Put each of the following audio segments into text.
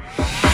And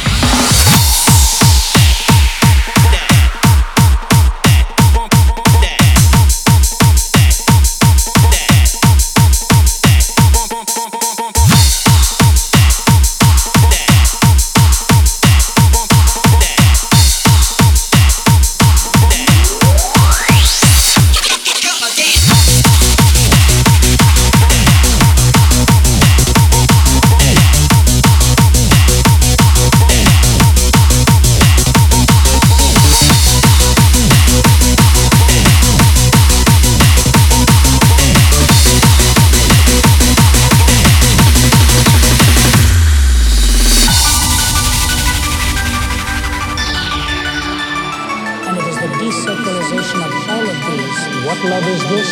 secularization of all of these. What love is this?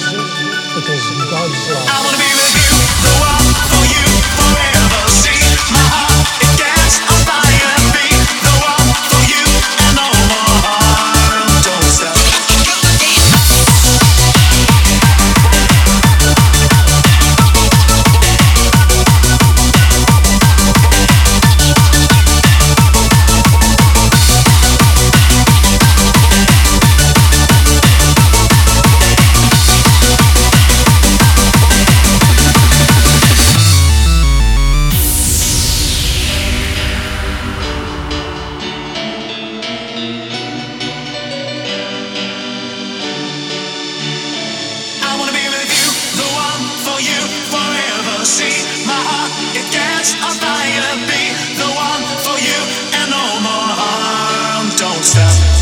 It is God's love. I wanna be with you, so I for you. don't stop.